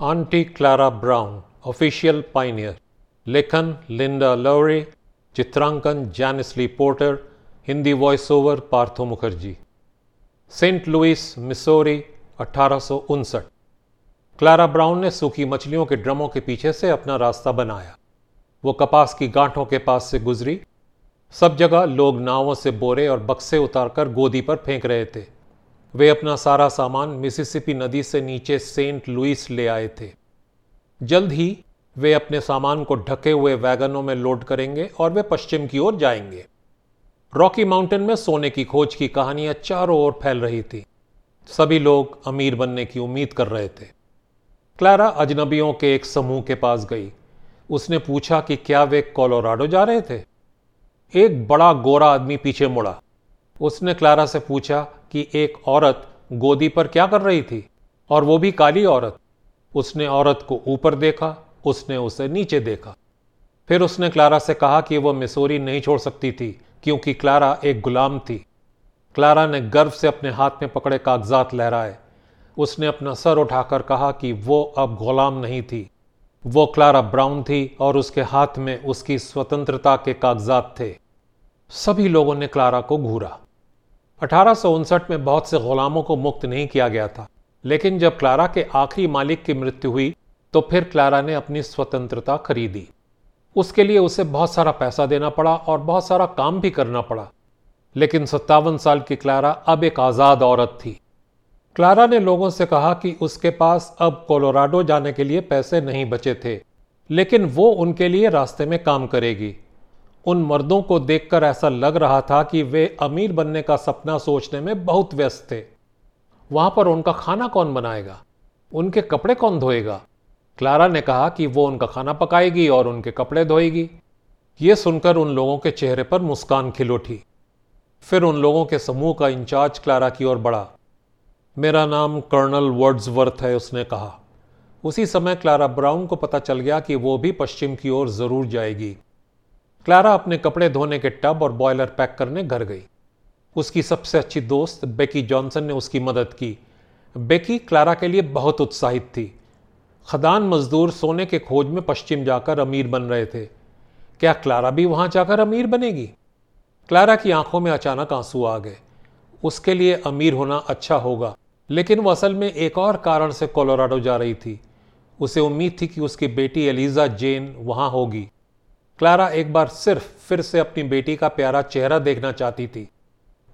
Aunt Clara Brown official pioneer लेखन Linda Lowery चित्रांकन Janice Lee Porter Hindi voice over Partho Mukherjee Saint Louis Missouri अठारह Clara Brown ने सूखी मछलियों के ड्रमों के पीछे से अपना रास्ता बनाया। वो कपास की गांठों के पास से गुजरी। सब जगह लोग नावों से बोरे और बक्से उतारकर गोदी पर फेंक रहे थे। वे अपना सारा सामान मिसिसिपी नदी से नीचे सेंट लुइस ले आए थे। जल्द ही वे अपने सामान को ढके हुए वैगनों में लोड करेंगे और वे पश्चिम की ओर जाएँगे। रॉकी माउंटेन में सोने की खोज की कहानियाँ चारों ओर फैल रही थी। सभी लोग अमीर बनने की उम्मीद कर रहे थे। क्लारा अजनबियों के एक समूह के पास गई। उसने पूछा कि क्या वे कोलोराडो जा रहे थे? एक बड़ा गोरा आदमी पीछे मुड़ा। उसने क्लारा से पूछा कि एक औरत गोदी पर क्या कर रही थी? और वो भी काली औरत। उसने औरत को ऊपर देखा, उसने उसे नीचे देखा। फिर उसने क्लारा से कहा कि वह मिसोरी नहीं छोड़ सकती थी, क्योंकि क्लारा एक गुलाम थी। क्लारा ने गर्व से अपने हाथ में पकड़े कागजात लहराए। उसने अपना सर उठाकर कहा कि वो अब गुलाम नहीं थी। वो क्लारा ब्राउन थी और उसके हाथ में उसकी स्वतंत्रता के कागजात थे। सभी लोगों ने क्लारा को घूरा। अठारह सौ उनसठ में बहुत से गुलामों को मुक्त नहीं किया गया था, लेकिन जब क्लारा के आखिरी मालिक की मृत्यु हुई तो फिर क्लारा ने अपनी स्वतंत्रता खरीदी। उसके लिए उसे बहुत सारा पैसा देना पड़ा और बहुत सारा काम भी करना पड़ा। लेकिन सत्तावन साल की क्लारा अब एक आज़ाद औरत थी। क्लारा ने लोगों से कहा कि उसके पास अब कोलोराडो जाने के लिए पैसे नहीं बचे थे, लेकिन वो उनके लिए रास्ते में काम करेगी। उन मर्दों को देखकर ऐसा लग रहा था कि वे अमीर बनने का सपना सोचने में बहुत व्यस्त थे। वहाँ पर उनका खाना कौन बनाएगा? उनके कपड़े कौन धोएगा? क्लारा ने कहा कि वो उनका खाना पकाएगी और उनके कपड़े धोएगी। ये सुनकर उन लोगों के चेहरे पर मुस्कान खिल उठी फिर उन लोगों के समूह का इंचार्ज क्लारा की ओर बढ़ा। मेरा नाम कर्नल वर्ड्सवर्थ है, उसने कहा। उसी समय क्लारा ब्राउन को पता चल गया कि वो भी पश्चिम की ओर ज़रूर जाएगी। क्लारा अपने कपड़े धोने के टब और बॉयलर पैक करने घर गई। उसकी सबसे अच्छी दोस्त बेकी जॉनसन ने उसकी मदद की। बेकी क्लारा के लिए बहुत उत्साहित थी। खदान मजदूर सोने के खोज में पश्चिम जाकर अमीर बन रहे थे। क्या क्लारा भी वहाँ जाकर अमीर बनेगी? क्लारा की आँखों में अचानक आँसू आ गए। उसके लिए अमीर होना अच्छा होगा, लेकिन वो असल में एक और कारण से कोलोराडो जा रही थी। उसे उम्मीद थी कि उसकी बेटी एलिजा जेन वहाँ होगी। क्लारा एक बार सिर्फ़ फिर से अपनी बेटी का प्यारा चेहरा देखना चाहती थी।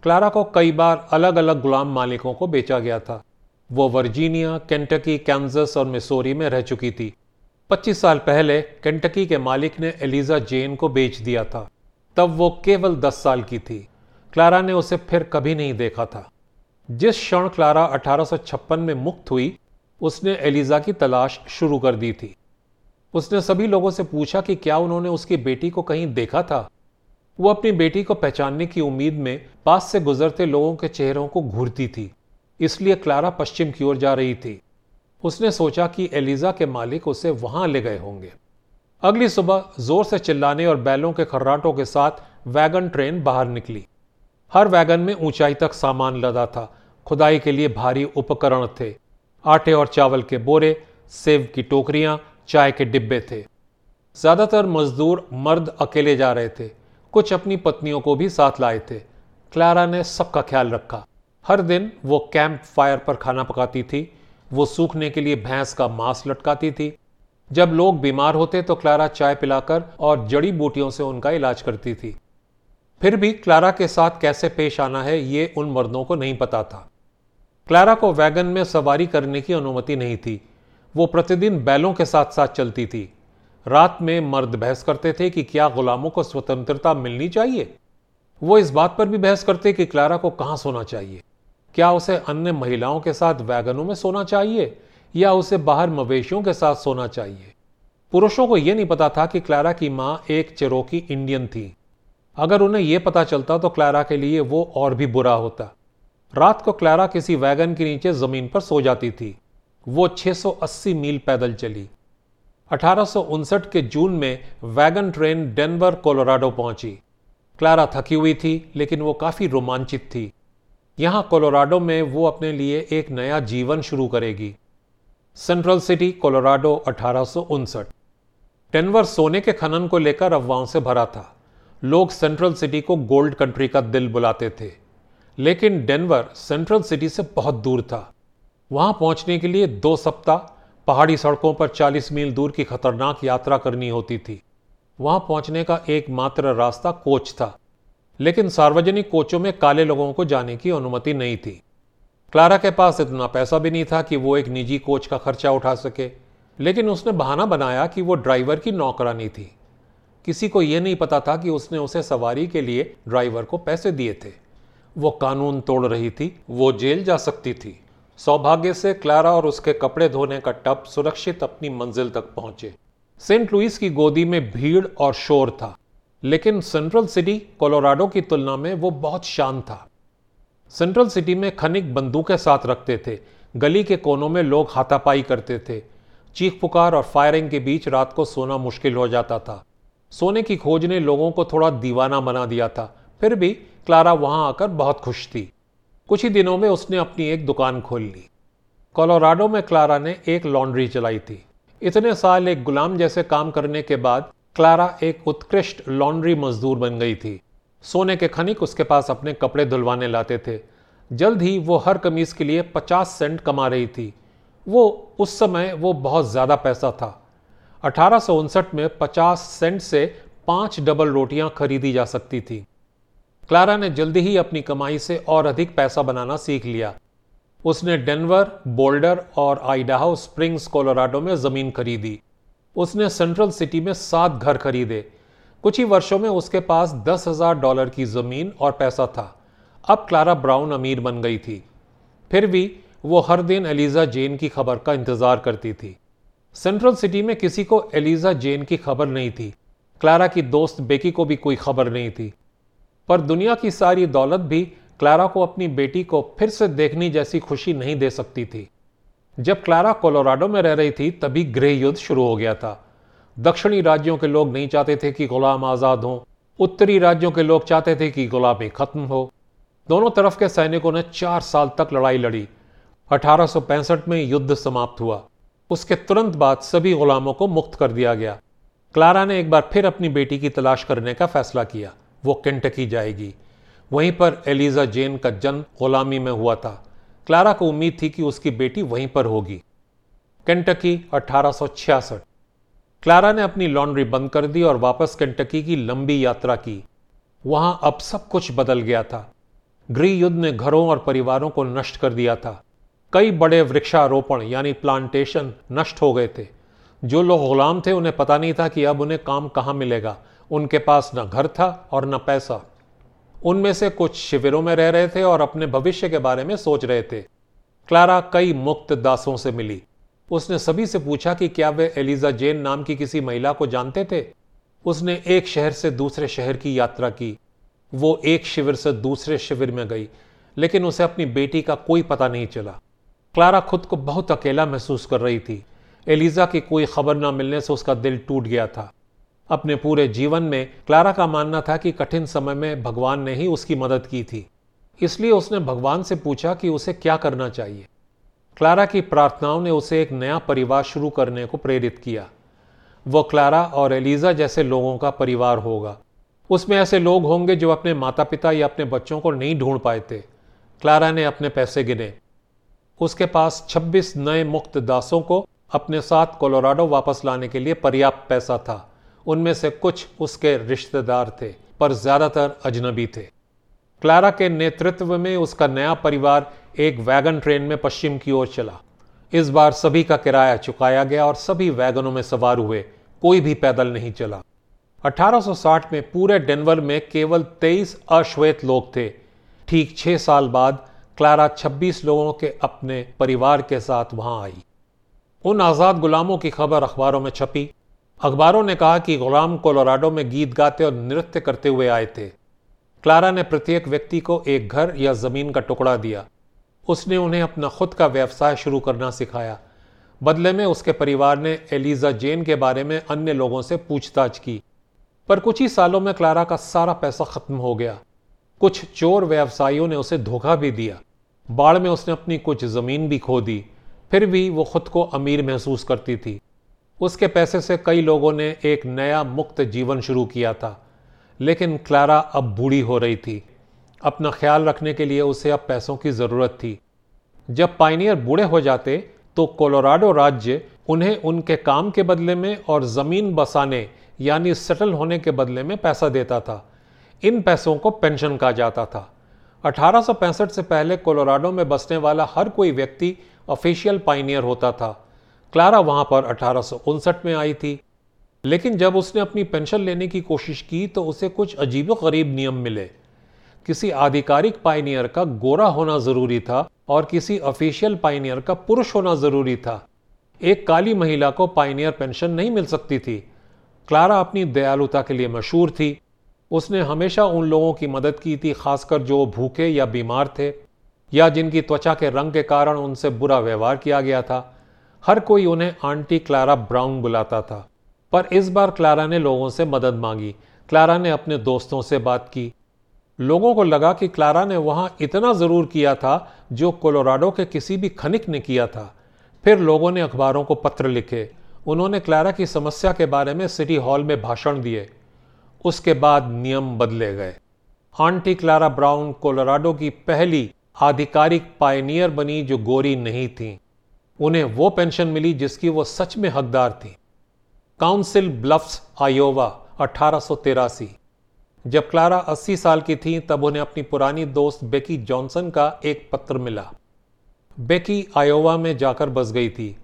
क्लारा को कई बार अलग अलग गुलाम मालिकों को बेचा गया था। वो वर्जीनिया, केंटकी कैंजस और मिसोरी में रह चुकी थी। 25 साल पहले केंटकी के मालिक ने एलिजा जेन को बेच दिया था। तब वो केवल 10 साल की थी। क्लारा ने उसे फिर कभी नहीं देखा था। जिस क्षण क्लारा 1856 में मुक्त हुई, उसने एलिजा की तलाश शुरू कर दी थी। उसने सभी लोगों से पूछा कि क्या उन्होंने उसकी बेटी को कहीं देखा था। वो अपनी बेटी को पहचानने की उम्मीद में पास से गुजरते लोगों के चेहरों को घूरती थी, इसलिए क्लारा पश्चिम की ओर जा रही थी। उसने सोचा कि एलिजा के मालिक उसे वहाँ ले गए होंगे। अगली सुबह ज़ोर से चिल्लाने और बैलों के खर्राटों के साथ वैगन ट्रेन बाहर निकली। हर वैगन में ऊंचाई तक सामान लदा था। खुदाई के लिए भारी उपकरण थे। आटे और चावल के बोरे सेव की टोकरियाँ चाय के डिब्बे थे। ज़्यादातर मजदूर मर्द अकेले जा रहे थे। कुछ अपनी पत्नियों को भी साथ लाए थे। क्लारा ने सबका ख्याल रखा। हर दिन वो कैंप फायर पर खाना पकाती थी। वो सूखने के लिए भैंस का मांस लटकाती थी। जब लोग बीमार होते तो क्लारा चाय पिलाकर और जड़ी बूटियों से उनका इलाज करती थी। फिर भी क्लारा के साथ कैसे पेश आना है, ये उन मर्दों को नहीं पता था। क्लारा को वैगन में सवारी करने की अनुमति नहीं थी। वो प्रतिदिन बैलों के साथ साथ चलती थी। रात में मर्द बहस करते थे कि क्या गुलामों को स्वतंत्रता मिलनी चाहिए? वो इस बात पर भी बहस करते कि क्लारा को कहाँ सोना चाहिए? क्या उसे अन्य महिलाओं के साथ वैगनों में सोना चाहिए? या उसे बाहर मवेशियों के साथ सोना चाहिए? पुरुषों को यह नहीं पता था कि क्लारा की माँ एक चेरोकी इंडियन थी। अगर उन्हें यह पता चलता तो क्लारा के लिए वो और भी बुरा होता। रात को क्लारा किसी वैगन के नीचे ज़मीन पर सो जाती थी। वो 680 मील पैदल चली। अठारह के जून में वैगन ट्रेन डेनवर, कोलोराडो पहुँची। क्लारा थकी हुई थी, लेकिन वो काफ़ी रोमांचित थी। यहाँ कोलोराडो में वो अपने लिए एक नया जीवन शुरू करेगी। सेंट्रल सिटी, कोलोराडो, अठारह डेनवर सोने के खनन को लेकर अफवाहों से भरा था। लोग सेंट्रल सिटी को गोल्ड कंट्री का दिल बुलाते थे। लेकिन डेनवर सेंट्रल सिटी से बहुत दूर था। वहाँ पहुँचने के लिए दो सप्ताह पहाड़ी सड़कों पर 40 मील दूर की खतरनाक यात्रा करनी होती थी। वहाँ पहुँचने का एकमात्र रास्ता कोच था, लेकिन सार्वजनिक कोचों में काले लोगों को जाने की अनुमति नहीं थी। क्लारा के पास इतना पैसा भी नहीं था कि वो एक निजी कोच का खर्चा उठा सके, लेकिन उसने बहाना बनाया कि वो ड्राइवर की नौकरानी थी। किसी को यह नहीं पता था कि उसने उसे सवारी के लिए ड्राइवर को पैसे दिए थे। वो कानून तोड़ रही थी, वो जेल जा सकती थी। सौभाग्य से क्लारा और उसके कपड़े धोने का टब सुरक्षित अपनी मंजिल तक पहुँचे। सेंट लुइस की गोदी में भीड़ और शोर था, लेकिन सेंट्रल सिटी, कोलोराडो की तुलना में वो बहुत शांत था। सेंट्रल सिटी में खनिक बंदूकें साथ रखते थे, गली के कोनों में लोग हाथापाई करते थे। चीख पुकार और फायरिंग के बीच रात को सोना मुश्किल हो जाता था। सोने की खोज ने लोगों को थोड़ा दीवाना बना दिया था, फिर भी क्लारा वहाँ आकर बहुत खुश थी। कुछ ही दिनों में उसने अपनी एक दुकान खोल ली। कोलोराडो में क्लारा ने एक लॉन्ड्री चलाई थी। इतने साल एक गुलाम जैसे काम करने के बाद क्लारा एक उत्कृष्ट लॉन्ड्री मजदूर बन गई थी। सोने के खनिक उसके पास अपने कपड़े धुलवाने लाते थे। जल्द ही वो हर कमीज के लिए पचास सेंट कमा रही थी। वो, उस समय वो बहुत ज़्यादा पैसा था। अठारह में पचास सेंट से पाँच डबल रोटियाँ खरीदी जा सकती थी। क्लारा ने जल्दी ही अपनी कमाई से और अधिक पैसा बनाना सीख लिया। उसने डेनवर, बोल्डर और आइडाहो स्प्रिंग्स, कोलोराडो में ज़मीन खरीदी। उसने सेंट्रल सिटी में सात घर खरीदे। कुछ ही वर्षों में उसके पास दस हज़ार डॉलर की ज़मीन और पैसा था। अब क्लारा ब्राउन अमीर बन गई थी। फिर भी वो हर दिन एलिजा जेन की खबर का इंतज़ार करती थी। सेंट्रल सिटी में किसी को एलिजा जेन की खबर नहीं थी। क्लारा की दोस्त बेकी को भी कोई खबर नहीं थी। पर दुनिया की सारी दौलत भी क्लारा को अपनी बेटी को फिर से देखने जैसी खुशी नहीं दे सकती थी। जब क्लारा कोलोराडो में रह रही थी, तभी गृह युद्ध शुरू हो गया था। दक्षिणी राज्यों के लोग नहीं चाहते थे कि गुलाम आज़ाद हों। उत्तरी राज्यों के लोग चाहते थे कि गुलामी खत्म हो। दोनों तरफ़ के सैनिकों ने चार साल तक लड़ाई लड़ी। अठारह सौ पैंसठ में युद्ध समाप्त हुआ। उसके तुरंत बाद सभी गुलामों को मुक्त कर दिया गया। क्लारा ने एक बार फिर अपनी बेटी की तलाश करने का फैसला किया। वो केंटकी जाएगी। वहीं पर एलिजा जेन का जन्म गुलामी में हुआ था। क्लारा को उम्मीद थी कि उसकी बेटी वहीं पर होगी। केंटकी अठारह सौ छियासठ। क्लारा ने अपनी लॉन्ड्री बंद कर दी और वापस केंटकी की लंबी यात्रा की। वहाँ अब सब कुछ बदल गया था। गृह युद्ध ने घरों और परिवारों को नष्ट कर दिया था। कई बड़े वृक्षारोपण यानी प्लांटेशन नष्ट हो गए थे। जो लोग गुलाम थे, उन्हें पता नहीं था कि अब उन्हें काम कहाँ मिलेगा। उनके पास न घर था और न पैसा। उनमें से कुछ शिविरों में रह रहे थे और अपने भविष्य के बारे में सोच रहे थे। क्लारा कई मुक्त दासों से मिली। उसने सभी से पूछा कि क्या वे एलिजा जेन नाम की किसी महिला को जानते थे? उसने एक शहर से दूसरे शहर की यात्रा की। वो एक शिविर से दूसरे शिविर में गई, लेकिन उसे अपनी बेटी का कोई पता नहीं चला। क्लारा खुद को बहुत अकेला महसूस कर रही थी। एलिजा की कोई खबर ना मिलने से उसका दिल टूट गया था। अपने पूरे जीवन में क्लारा का मानना था कि कठिन समय में भगवान ने ही उसकी मदद की थी। इसलिए उसने भगवान से पूछा कि उसे क्या करना चाहिए। क्लारा की प्रार्थनाओं ने उसे एक नया परिवार शुरू करने को प्रेरित किया। वो क्लारा और एलिजा जैसे लोगों का परिवार होगा। उसमें ऐसे लोग होंगे जो अपने माता पिता या अपने बच्चों को नहीं ढूंढ पाए थे। क्लारा ने अपने पैसे गिने। उसके पास 26 नए मुक्त दासों को अपने साथ कोलोराडो वापस लाने के लिए पर्याप्त पैसा था। उनमें से कुछ उसके रिश्तेदार थे, पर ज़्यादातर अजनबी थे। क्लारा के नेतृत्व में उसका नया परिवार एक वैगन ट्रेन में पश्चिम की ओर चला। इस बार सभी का किराया चुकाया गया और सभी वैगनों में सवार हुए। कोई भी पैदल नहीं चला। 1860 में पूरे डेनवर में केवल 23 अश्वेत लोग थे। ठीक छह साल बाद क्लारा 26 लोगों के अपने परिवार के साथ वहाँ आई। उन आज़ाद गुलामों की खबर अखबारों में छपी। अखबारों ने कहा कि गुलाम कोलोराडो में गीत गाते और नृत्य करते हुए आए थे। क्लारा ने प्रत्येक व्यक्ति को एक घर या ज़मीन का टुकड़ा दिया। उसने उन्हें अपना खुद का व्यवसाय शुरू करना सिखाया। बदले में उसके परिवार ने एलिजा जेन के बारे में अन्य लोगों से पूछताछ की। पर कुछ ही सालों में क्लारा का सारा पैसा खत्म हो गया। कुछ चोर व्यवसायियों ने उसे धोखा भी दिया। बाढ़ में उसने अपनी कुछ ज़मीन भी खो दी। फिर भी वो खुद को अमीर महसूस करती थी। उसके पैसे से कई लोगों ने एक नया मुक्त जीवन शुरू किया था। लेकिन क्लारा अब बूढ़ी हो रही थी। अपना ख्याल रखने के लिए उसे अब पैसों की ज़रूरत थी। जब पाइनियर बूढ़े हो जाते तो कोलोराडो राज्य उन्हें उनके काम के बदले में और ज़मीन बसाने, यानी सेटल होने के बदले में पैसा देता था। इन पैसों को पेंशन कहा जाता था। अठारह सौ पैंसठ से पहले कोलोराडो में बसने वाला हर कोई व्यक्ति ऑफिशियल पाइनियर होता था। क्लारा वहाँ पर अठारह में आई थी। लेकिन जब उसने अपनी पेंशन लेने की कोशिश की तो उसे कुछ अजीब गरीब नियम मिले। किसी आधिकारिक पाइनियर का गोरा होना ज़रूरी था और किसी ऑफिशियल पाइनियर का पुरुष होना ज़रूरी था। एक काली महिला को पाइनियर पेंशन नहीं मिल सकती थी। क्लारा अपनी दयालुता के लिए मशहूर थी। उसने हमेशा उन लोगों की मदद की थी, खासकर जो भूखे या बीमार थे, या जिनकी त्वचा के रंग के कारण उनसे बुरा व्यवहार किया गया था। हर कोई उन्हें आंटी क्लारा ब्राउन बुलाता था। पर इस बार क्लारा ने लोगों से मदद मांगी। क्लारा ने अपने दोस्तों से बात की। लोगों को लगा कि क्लारा ने वहाँ इतना ज़रूर किया था जो कोलोराडो के किसी भी खनिक ने किया था। फिर लोगों ने अखबारों को पत्र लिखे। उन्होंने क्लारा की समस्या के बारे में सिटी हॉल में भाषण दिए। उसके बाद नियम बदले गए। आंटी क्लारा ब्राउन कोलोराडो की पहली आधिकारिक पायनियर बनी जो गोरी नहीं थी। उन्हें वो पेंशन मिली जिसकी वो सच में हकदार थी। काउंसिल ब्लफ्स आयोवा, अठारह जब क्लारा 80 साल की थी, तब उन्हें अपनी पुरानी दोस्त बेकी जॉनसन का एक पत्र मिला। बेकी आयोवा में जाकर बस गई थी।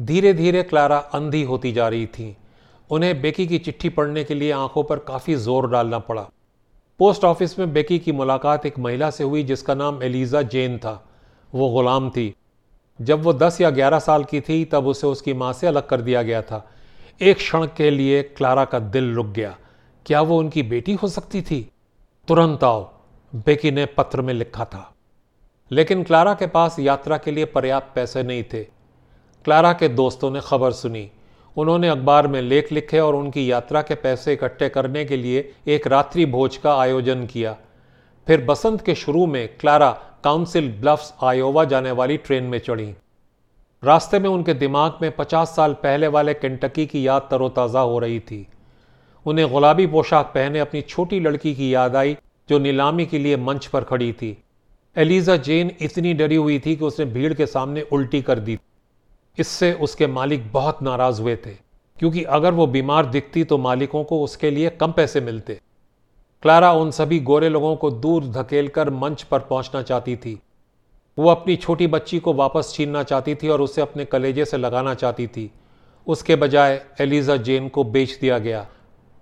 धीरे धीरे क्लारा अंधी होती जा रही थी। उन्हें बेकी की चिट्ठी पढ़ने के लिए आँखों पर काफ़ी ज़ोर डालना पड़ा। पोस्ट ऑफ़िस में बेकी की मुलाकात एक महिला से हुई जिसका नाम एलिजा जेन था। वो गुलाम थी। जब वो दस या ग्यारह साल की थी, तब उसे उसकी माँ से अलग कर दिया गया था। एक क्षण के लिए क्लारा का दिल रुक गया। क्या वो उनकी बेटी हो सकती थी? तुरंत आओ, बेकी ने पत्र में लिखा था। लेकिन क्लारा के पास यात्रा के लिए पर्याप्त पैसे नहीं थे। क्लारा के दोस्तों ने खबर सुनी। उन्होंने अखबार में लेख लिखे और उनकी यात्रा के पैसे इकट्ठे करने के लिए एक रात्रि भोज का आयोजन किया। फिर बसंत के शुरू में क्लारा काउंसिल ब्लफ्स आयोवा जाने वाली ट्रेन में चढ़ी। रास्ते में उनके दिमाग में 50 साल पहले वाले केंटकी की याद तरोताज़ा हो रही थी। उन्हें गुलाबी पोशाक पहने अपनी छोटी लड़की की याद आई, जो नीलामी के लिए मंच पर खड़ी थी। एलिजा जेन इतनी डरी हुई थी कि उसने भीड़ के सामने उल्टी कर दी। इससे उसके मालिक बहुत नाराज़ हुए थे, क्योंकि अगर वो बीमार दिखती तो मालिकों को उसके लिए कम पैसे मिलते। क्लारा उन सभी गोरे लोगों को दूर धकेल कर मंच पर पहुँचना चाहती थी। वो अपनी छोटी बच्ची को वापस छीनना चाहती थी और उसे अपने कलेजे से लगाना चाहती थी। उसके बजाय एलिजा जेन को बेच दिया गया।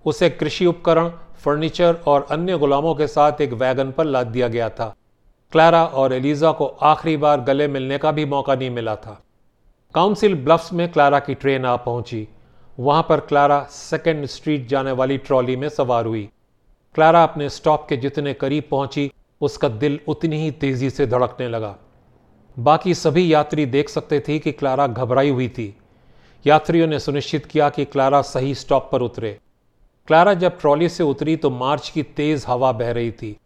उसे कृषि उपकरण, फर्नीचर और अन्य गुलामों के साथ एक वैगन पर लाद दिया गया था। क्लारा और एलिजा को आखिरी बार गले मिलने का भी मौका नहीं मिला था। काउंसिल ब्लफ्स में क्लारा की ट्रेन आ पहुँची। वहाँ पर क्लारा सेकेंड स्ट्रीट जाने वाली ट्रॉली में सवार हुई। क्लारा अपने स्टॉप के जितने करीब पहुँची, उसका दिल उतनी ही तेज़ी से धड़कने लगा। बाकी सभी यात्री देख सकते थे कि क्लारा घबराई हुई थी। यात्रियों ने सुनिश्चित किया कि क्लारा सही स्टॉप पर उतरे। क्लारा जब ट्रॉली से उतरी तो मार्च की तेज हवा बह रही थी।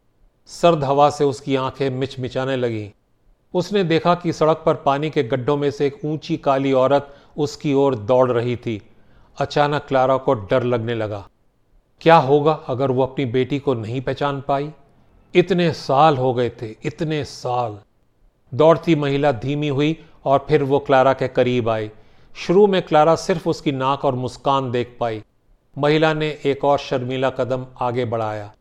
सर्द हवा से उसकी आँखें मिचमिचाने लगीं। उसने देखा कि सड़क पर पानी के गड्ढों में से एक ऊँची काली औरत उसकी ओर दौड़ रही थी। अचानक क्लारा को डर लगने लगा। क्या होगा अगर वो अपनी बेटी को नहीं पहचान पाई? इतने साल हो गए थे, इतने साल। दौड़ती महिला धीमी हुई और फिर वो क्लारा के करीब आई। शुरू में क्लारा सिर्फ़ उसकी नाक और मुस्कान देख पाई। महिला ने एक और शर्मीला कदम आगे बढ़ाया।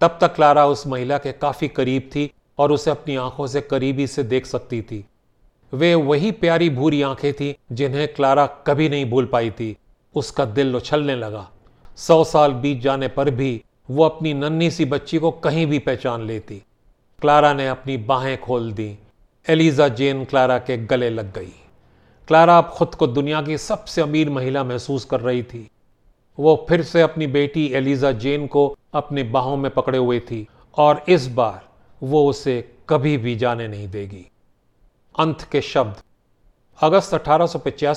तब तक क्लारा उस महिला के काफ़ी करीब थी और उसे अपनी आँखों से करीबी से देख सकती थी। वे वही प्यारी भूरी आँखें थी जिन्हें क्लारा कभी नहीं भूल पाई थी। उसका दिल उछलने लगा। सौ साल बीत जाने पर भी वो अपनी नन्ही सी बच्ची को कहीं भी पहचान लेती। क्लारा ने अपनी बाहें खोल दी। एलिजा जेन क्लारा के गले लग गई। क्लारा अब खुद को दुनिया की सबसे अमीर महिला महसूस कर रही थी। वो फिर से अपनी बेटी एलिजा जेन को अपनी बाहों में पकड़े हुए थी और इस बार वो उसे कभी भी जाने नहीं देगी। अंत के शब्द। अगस्त अठारह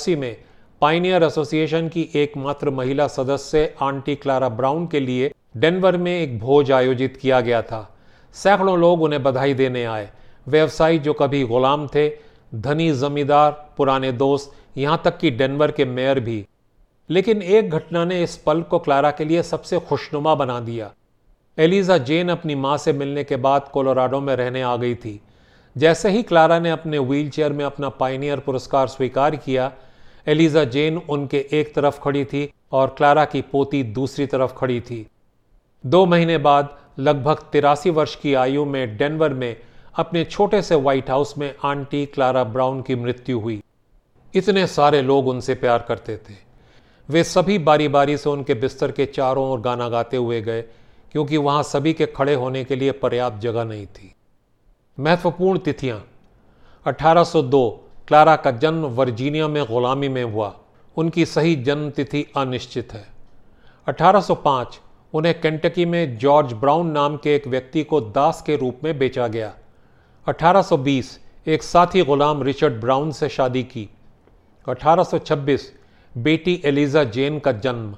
में पाइनियर एसोसिएशन की एकमात्र महिला सदस्य आंटी क्लारा ब्राउन के लिए डेनवर में एक भोज आयोजित किया गया था। सैकड़ों लोग उन्हें बधाई देने आए। व्यवसायी जो कभी गुलाम थे, धनी जमींदार, पुराने दोस्त, यहाँ तक कि डेनवर के मेयर भी। लेकिन एक घटना ने इस पल को क्लारा के लिए सबसे खुशनुमा बना दिया। एलिजा जेन अपनी माँ से मिलने के बाद कोलोराडो में रहने आ गई थी। जैसे ही क्लारा ने अपने व्हीलचेयर में अपना पाइनियर पुरस्कार स्वीकार किया एलिजा जेन उनके एक तरफ़ खड़ी थी और क्लारा की पोती दूसरी तरफ़ खड़ी थी। दो महीने बाद, लगभग तिरासी वर्ष की आयु में डेनवर में, अपने छोटे से व्हाइट हाउस में आंटी क्लारा ब्राउन की मृत्यु हुई। इतने सारे लोग उनसे प्यार करते थे। वे सभी बारी बारी से उनके बिस्तर के चारों ओर गाना गाते हुए गए, क्योंकि वहाँ सभी के खड़े होने के लिए पर्याप्त जगह नहीं थी। महत्वपूर्ण तिथियाँ। 1802 क्लारा का जन्म वर्जीनिया में गुलामी में हुआ। उनकी सही जन्म तिथि अनिश्चित है। 1805 उन्हें केंटकी में जॉर्ज ब्राउन नाम के एक व्यक्ति को दास के रूप में बेचा गया। 1820 एक साथी गुलाम रिचर्ड ब्राउन से शादी की। 1826 बेटी एलिजा जेन का जन्म।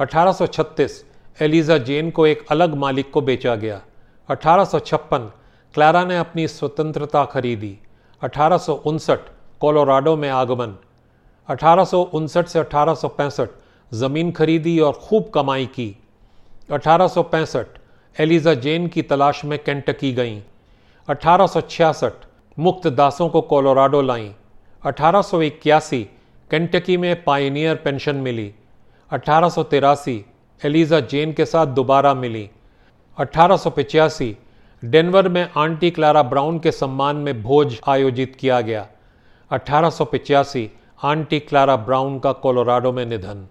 1836 एलिजा जेन को एक अलग मालिक को बेचा गया। अठारह सौ छप्पन क्लारा ने अपनी स्वतंत्रता खरीदी। अठारह सौ उनसठ कोलोराडो में आगमन। अठारह सौ उनसठ से अठारह सौ पैंसठ, ज़मीन खरीदी और खूब कमाई की। अठारह सौ पैंसठ, एलिजा जेन की तलाश में केंटकी गईं। अठारह सौ छियासठ, मुक्त दासों को कोलोराडो लाईं। अठारह केंटकी में पाइनियर पेंशन मिली। अठारह सौ तिरासी, एलिजा जेन के साथ दोबारा मिली। अठारह डेनवर में आंटी क्लारा ब्राउन के सम्मान में भोज आयोजित किया गया। अठारह आंटी क्लारा ब्राउन का कोलोराडो में निधन।